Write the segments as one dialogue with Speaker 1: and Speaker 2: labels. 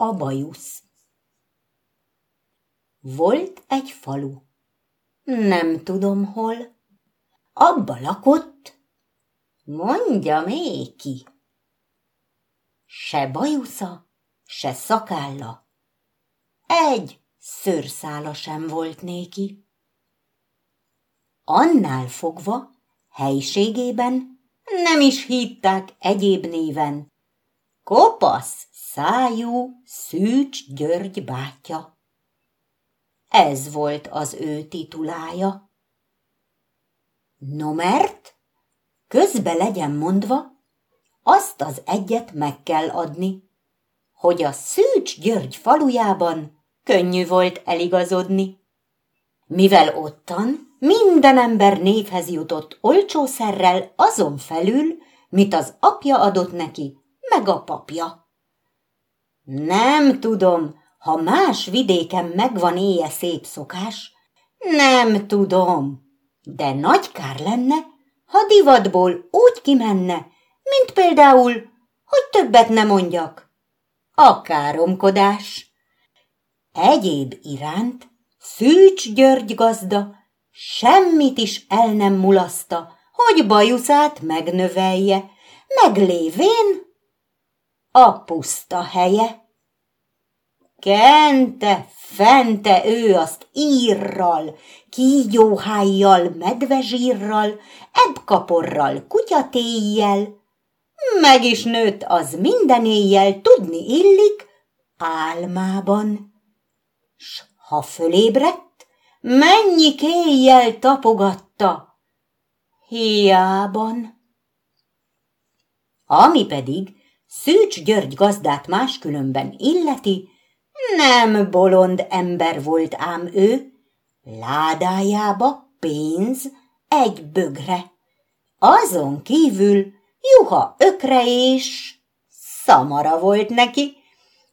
Speaker 1: a bajusz Volt egy falu. Nem tudom hol. Abba lakott, mondja még ki. Se bajusza, se szakálla. Egy szőrszála sem volt néki. Annál fogva helységében nem is hitták egyéb néven. Kopasz szájú Szűcs György bátya. Ez volt az ő titulája. No mert, közbe legyen mondva, azt az egyet meg kell adni, hogy a Szűcs György falujában könnyű volt eligazodni. Mivel ottan minden ember névhez jutott olcsószerrel azon felül, mit az apja adott neki, meg a papja. Nem tudom, ha más vidéken megvan éje szép szokás, nem tudom, de nagy kár lenne, ha divatból úgy kimenne, mint például, hogy többet ne mondjak. A káromkodás. Egyéb iránt Szűcs György gazda semmit is el nem mulaszta, hogy bajuszát megnövelje, meglévén a puszta helye. Kente, fente ő azt írral, kígyóhájjal, medvezsírral, ebkaporral, kutyatéjjel. Meg is nőtt az minden éjjel, tudni illik, álmában. S ha fölébredt, mennyi kéjjel tapogatta, hiában. Ami pedig Szűcs György gazdát máskülönben illeti, nem bolond ember volt ám ő, ládájába pénz egy bögre. Azon kívül juha ökre és szamara volt neki,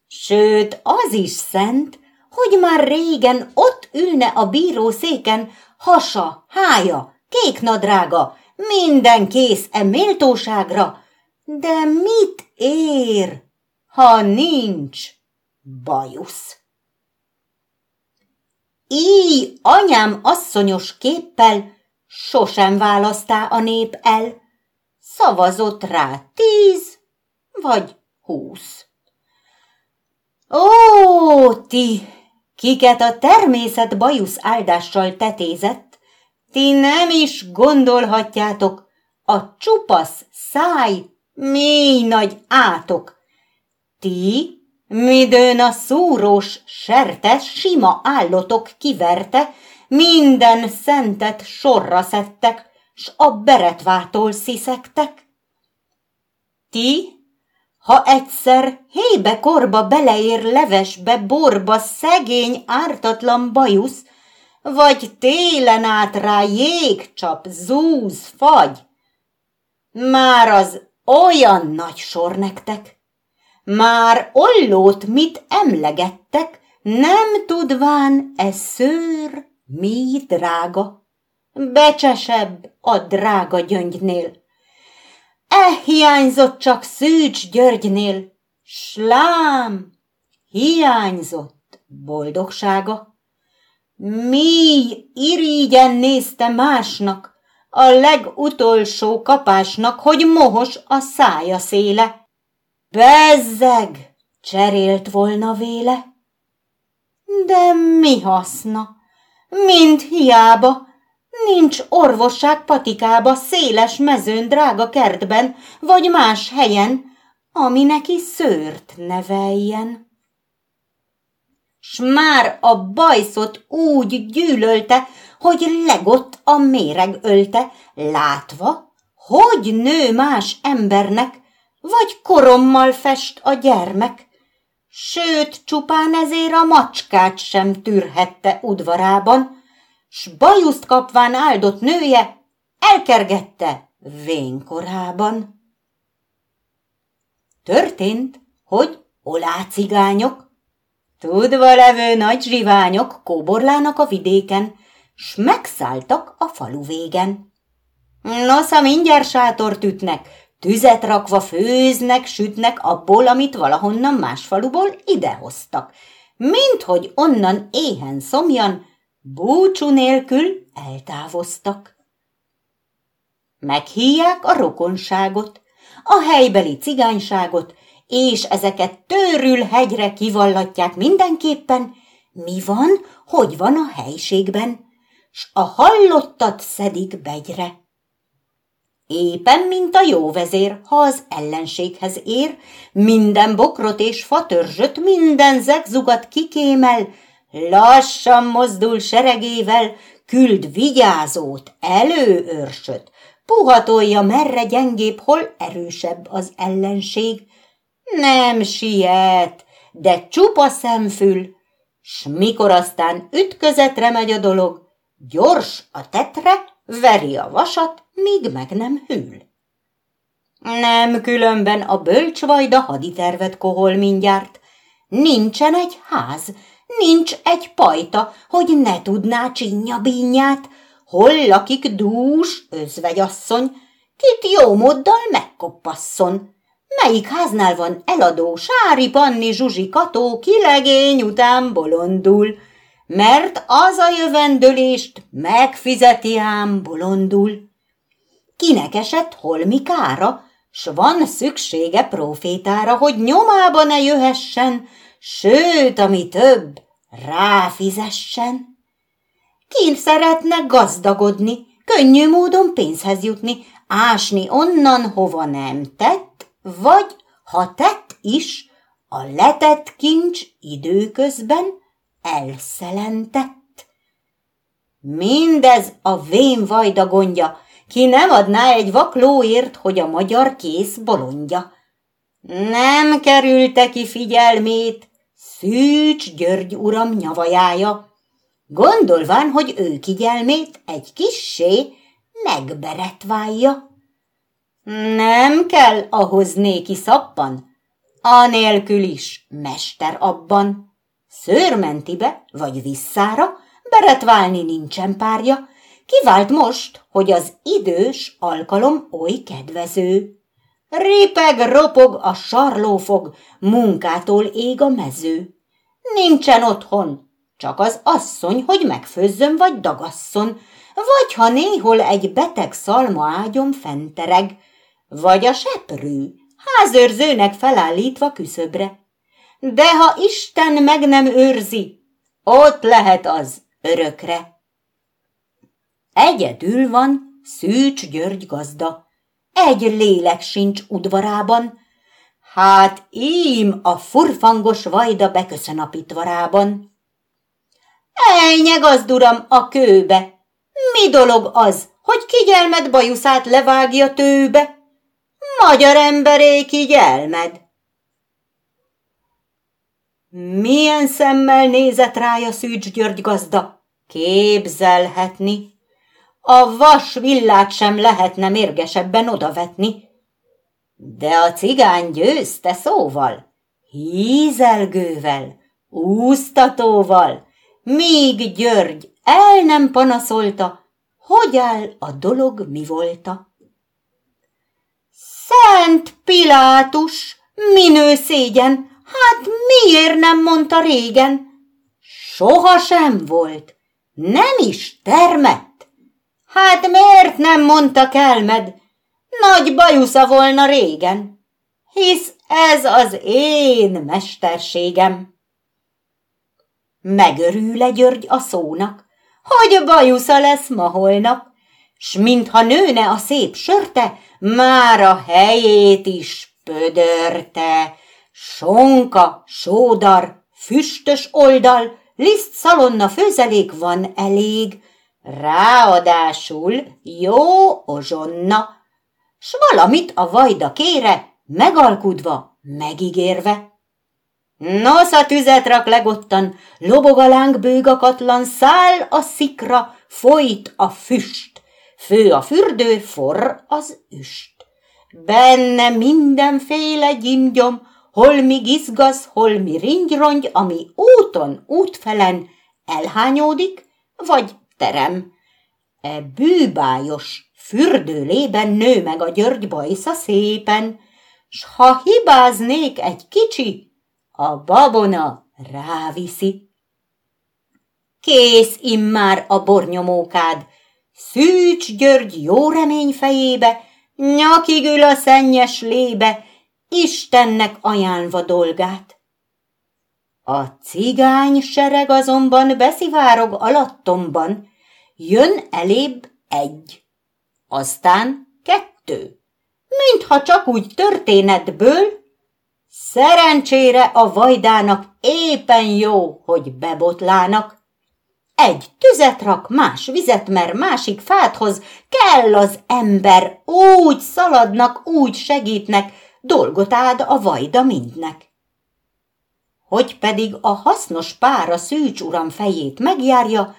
Speaker 1: sőt az is szent, hogy már régen ott ülne a bírószéken, hasa, hája, kék nadrága, minden kész e méltóságra, de mit ér, ha nincs bajusz? Így anyám asszonyos képpel sosem választá a nép el, szavazott rá tíz vagy húsz. Ó, ti, kiket a természet bajusz áldással tetézett, ti nem is gondolhatjátok a csupasz száj mély nagy átok. Ti, midőn a szúrós sertes sima állotok kiverte, minden szentet sorra szedtek, s a beretvától sziszektek. Ti, ha egyszer hébe korba beleér levesbe, borba szegény ártatlan bajusz, vagy télen át rá jégcsap, zúz, fagy, már az olyan nagy sor nektek. Már ollót mit emlegettek, nem tudván e szőr mi drága. Becsesebb a drága gyöngynél. E hiányzott csak Szűcs Györgynél, slám, hiányzott boldogsága. Mi irigyen nézte másnak, a legutolsó kapásnak, hogy mohos a szája széle. Bezzeg, cserélt volna véle. De mi haszna? Mind hiába, nincs orvosság patikába, széles mezőn, drága kertben, vagy más helyen, ami neki szőrt neveljen. S már a bajszot úgy gyűlölte, hogy legott a méreg ölte, látva, hogy nő más embernek, vagy korommal fest a gyermek. Sőt, csupán ezért a macskát sem tűrhette udvarában, s bajuszt kapván áldott nője elkergette vénkorában. Történt, hogy olácigányok, tudva levő nagy zsiványok kóborlának a vidéken, s megszálltak a falu végen. Nosza mindjárt sátort ütnek, Tüzet rakva főznek, sütnek abból, amit valahonnan más faluból idehoztak, mint hogy onnan éhen szomjan, búcsú nélkül eltávoztak. Meghíják a rokonságot, a helybeli cigányságot, és ezeket törül hegyre kivallatják mindenképpen, mi van, hogy van a helységben, s a hallottat szedik begyre. Éppen, mint a jó vezér, ha az ellenséghez ér, minden bokrot és fatörzsöt, minden zegzugat kikémel, lassan mozdul seregével, küld vigyázót, előőrsöt, puhatolja merre gyengébb, hol erősebb az ellenség. Nem siet, de csupa szemfül, s mikor aztán ütközetre megy a dolog, gyors a tetre, veri a vasat, míg meg nem hűl. Nem különben a bölcsvajda haditervet kohol mindjárt. Nincsen egy ház, nincs egy pajta, hogy ne tudná csinja bínyát, hol lakik dús özvegyasszony, kit jó móddal megkoppasszon. Melyik háznál van eladó, Sári Panni Zsuzsi Kató, ki legény után bolondul, mert az a jövendőlést megfizeti ám bolondul. Kinek esett holmikára, s van szüksége profétára, hogy nyomába ne jöhessen, sőt, ami több, ráfizessen. Ki szeretne gazdagodni, könnyű módon pénzhez jutni, ásni onnan, hova nem tett, vagy, ha tett is, a letett kincs időközben elszelentett. Mindez a vén vajda gondja, ki nem adná egy vaklóért, hogy a magyar kész bolondja. Nem kerülte ki figyelmét, Szűcs György uram nyavajája, gondolván, hogy ő kigyelmét egy kissé megberetválja. Nem kell ahhoz néki szappan, anélkül is mester abban. Szőrmentibe vagy visszára, beretválni nincsen párja, kivált most, hogy az idős alkalom oly kedvező. Répeg, ropog a sarlófog, munkától ég a mező. Nincsen otthon, csak az asszony, hogy megfőzzön vagy dagasszon, vagy ha néhol egy beteg szalma ágyom fentereg, vagy a seprű, házőrzőnek felállítva küszöbre. De ha Isten meg nem őrzi, ott lehet az örökre. Egyedül van Szűcs György gazda, egy lélek sincs udvarában, hát ím a furfangos vajda beköszön a pitvarában. Elnyeg gazduram a kőbe, mi dolog az, hogy kigyelmed bajuszát levágja tőbe? Magyar emberé kigyelmed. Milyen szemmel nézett rája Szűcs György gazda? Képzelhetni. A vas villát sem lehetne mérgesebben odavetni. De a cigány győzte szóval, hízelgővel, úsztatóval, míg György el nem panaszolta, hogy áll a dolog mi volta. Szent Pilátus, minő szégyen, hát miért nem mondta régen? Soha sem volt, nem is termett. Hát miért nem mondta kelmed? Nagy bajusza volna régen, hisz ez az én mesterségem. Megörül-e György a szónak, hogy bajusza lesz ma holnap, s mintha nőne a szép sörte, már a helyét is pödörte. Sonka, sódar, füstös oldal, liszt szalonna főzelék van elég, ráadásul jó ozsonna, s valamit a vajda kére, megalkudva, megígérve. Nos, a tüzet rak legottan, lobog a láng bőgakatlan, száll a szikra, folyt a füst, fő a fürdő, forr az üst. Benne mindenféle gyimgyom, holmi gizgaz, holmi ringyrongy, ami úton, útfelen elhányódik, vagy terem. E bűbájos, fürdőlében nő meg a György bajsza szépen, s ha hibáznék egy kicsi, a babona ráviszi. Kész immár a bornyomókád, Szűcs György jó remény fejébe, nyakig ül a szennyes lébe, Istennek ajánlva dolgát. A cigány sereg azonban beszivárog alattomban, jön elébb egy, aztán kettő, mintha csak úgy történetből, szerencsére a vajdának éppen jó, hogy bebotlának. Egy tüzet rak, más vizet mer, másik fáthoz, kell az ember, úgy szaladnak, úgy segítnek, dolgot áld a vajda mindnek. Hogy pedig a hasznos pár a szűcs uram fejét megjárja,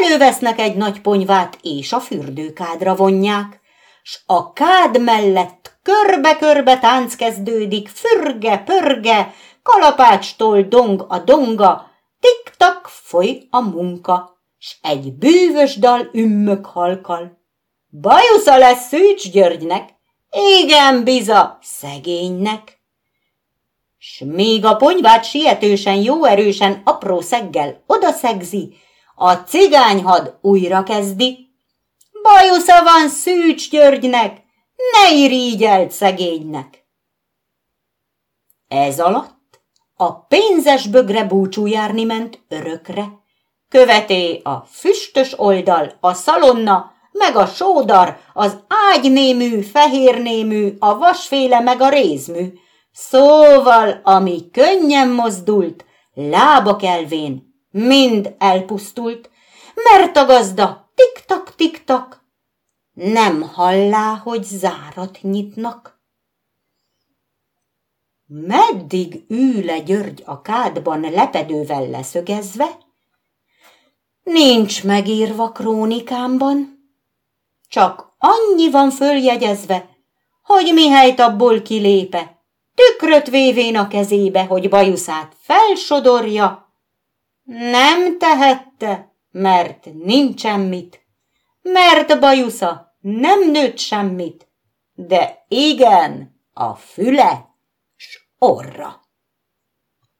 Speaker 1: elővesznek egy nagy ponyvát, és a fürdőkádra vonják, s a kád mellett körbe-körbe tánc kezdődik, fürge-pörge, kalapácstól dong a donga, tik-tak foly a munka, s egy bűvös dal ümmök halkal. Bajusza lesz Szűcs Györgynek, igen biza, szegénynek. S még a ponyvát sietősen, jó erősen, apró szeggel odaszegzi, a cigányhad újra kezdi. Bajusza van Szűcs Györgynek, ne irigyelt szegénynek. Ez alatt a pénzes bögre búcsú járni ment örökre. Követé a füstös oldal, a szalonna, meg a sódar, az ágynémű, fehérnémű, a vasféle meg a rézmű. Szóval, ami könnyen mozdult, lábak elvén, mind elpusztult, mert a gazda tik-tak, nem hallá, hogy zárat nyitnak. Meddig ül le György a kádban lepedővel leszögezve? Nincs megírva krónikámban. Csak annyi van följegyezve, hogy mihelyt abból kilépe, tükröt vévén a kezébe, hogy bajuszát felsodorja, nem tehette, mert nincsen mit, mert bajusza nem nőtt semmit, de igen, a füle s orra.